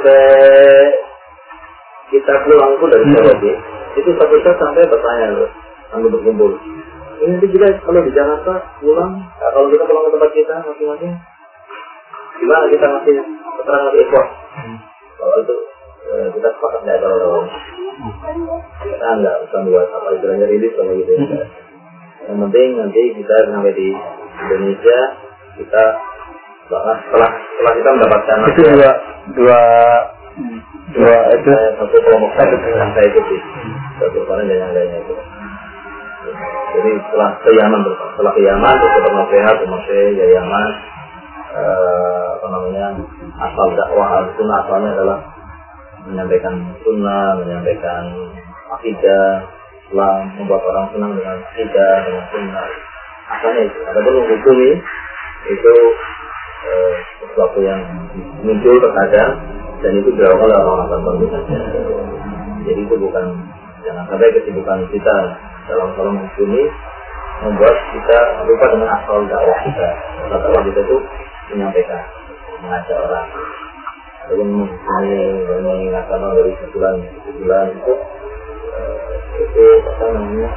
sampai kita pulang pun dari Saudi, itu satu set sampai bertanya loh, sambil berkumpul. Ini nanti kita kalau di Jakarta pulang, nah, kalau kita pulang ke tempat kita masing-masing, gimana kita ngasih keterangan di ekor? Kalau itu eh, kita sepakat nggak kalau kita nggak usah buat apa istilahnya rilis kalau gitu ya. Yang penting nanti kita sampai di Indonesia kita setelah setelah, kita mendapatkan Itu dua dua dua itu. satu kelompok saya yang saya ikuti satu orang dan yang lainnya itu. Jadi setelah ke Yaman setelah ke Yaman terus ke Noveha ke Mesir dari Yaman eh, apa namanya asal dakwah al sunnah asalnya adalah menyampaikan sunnah menyampaikan akidah Islam membuat orang senang dengan akidah dengan sunnah. Asalnya itu. Ada pun menghukumi itu eh, sesuatu yang muncul terkadang dan itu dilakukan oleh orang-orang tertentu saja. Jadi itu bukan jangan sampai kesibukan kita dalam kalau menghukumi membuat kita lupa dengan asal dakwah kita. Asal dakwah kita itu menyampaikan, mengajak orang. Menghukumi, mengingatkan dari sebulan, sebulan itu eh, itu apa namanya?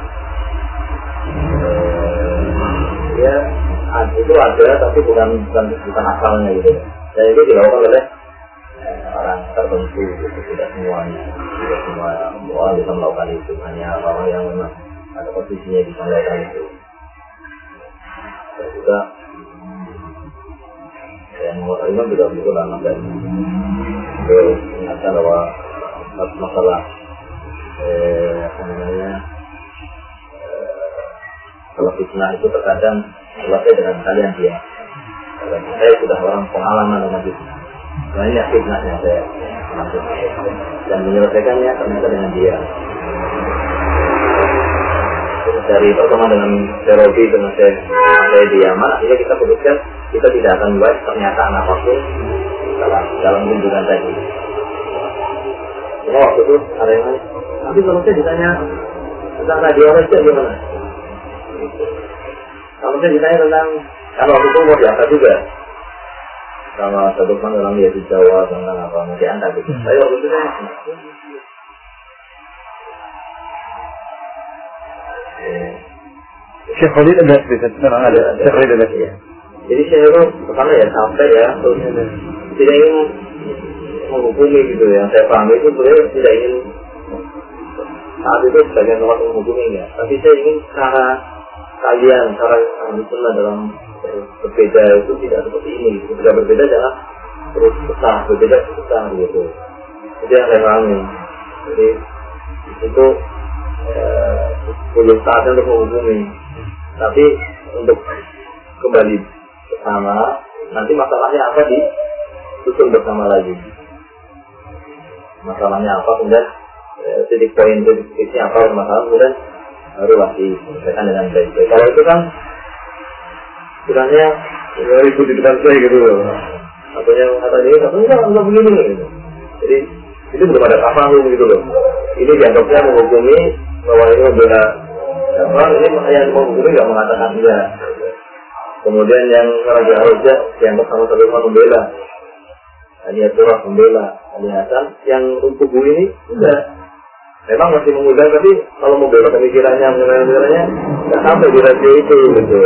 Itu ada tapi bukan bukan bukan asalnya gitu. Dan itu dilakukan oleh eh, orang tertentu gitu. tidak semuanya tidak semua orang bisa melakukan itu hanya orang yang memang ada posisinya bisa melakukan itu dan juga yang mau terima juga begitu lama dan itu ingatkan bahwa masalah eh, apa namanya eh, kalau fitnah itu terkadang selesai dengan kalian dia. Dan saya sudah orang pengalaman dengan fitnah banyak fitnahnya saya. Masuk dan menyelesaikannya ternyata dengan dia. Dari pertemuan dengan Serobi dengan saya, saya di Yaman. Akhirnya kita putuskan kita tidak akan buat pernyataan apa pun dalam dalam kunjungan tadi. Cuma waktu itu ada yang tapi kalau saya ditanya tentang radio Raja gimana? Kalau saya ditanya tentang, kan waktu itu mau diangkat juga sama satu teman orang dia di Jawa tentang apa mau diangkat gitu. Saya waktu itu saya Syekh Khalid ada memang ada Syekh Khalid ada Iya. Jadi saya itu pertama ya sampai ya terus tidak ingin menghukumi gitu ya. Saya paham itu sebenarnya tidak ingin saat itu sebagian orang menghukuminya. Tapi saya ingin cara kalian, cara ahli sunnah dalam ber- berbeda itu tidak seperti ini. Ketika berbeda jangan terus besar, berbeda besar gitu. Itu yang saya pahami. Jadi itu eh, belum saatnya untuk menghukumi. Tapi untuk kembali bersama, nanti masalahnya apa di susun bersama lagi. Masalahnya apa kemudian eh, titik poin titik titiknya apa masalah kemudian baru lagi selesaikan dengan baik-baik. Kalau itu kan kiranya ya, ribut di depan saya gitu loh. Katanya kata dia, katanya enggak, enggak begini gitu. Jadi itu belum ada tafahum gitu loh. Ini dianggapnya menghukumi bahwa ini membela apa ini yang menghukumi nggak mengatakan iya. Kemudian yang raja harusnya dianggap sama sama membela. Hanya surah membela, hanya Hasan yang untuk ini enggak. Memang masih mengundang tapi kalau membela pemikirannya, mengenai pemikirannya nggak sampai di radio itu gitu.